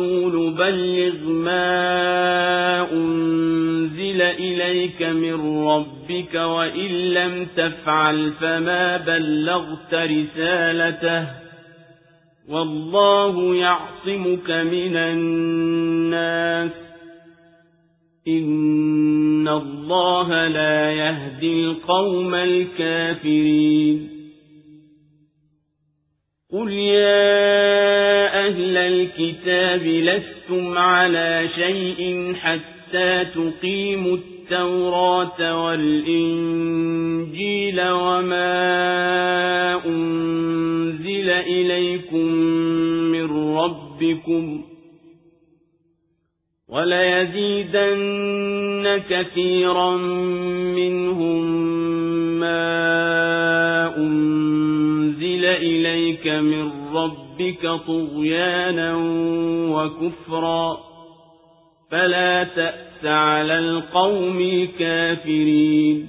الرسول بلغ ما أنزل إليك من ربك وإن لم تفعل فما بلغت رسالته والله يعصمك من الناس إن الله لا يهدي القوم الكافرين قل يا الكتاب لستم على شيء حتى تقيموا التوراة والإنجيل وما أنزل إليكم من ربكم وليزيدن كثيرا منهم إليك من ربك طغيانا وكفرا فلا تأس على القوم الكافرين.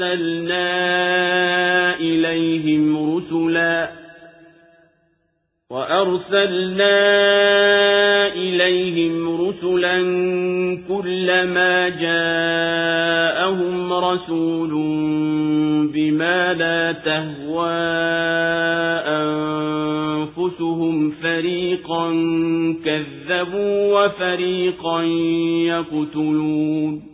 وأرسلنا إليهم رسلا وأرسلنا إليهم رسلا كلما جاءهم رسول بما لا تهوى أنفسهم فريقا كذبوا وفريقا يقتلون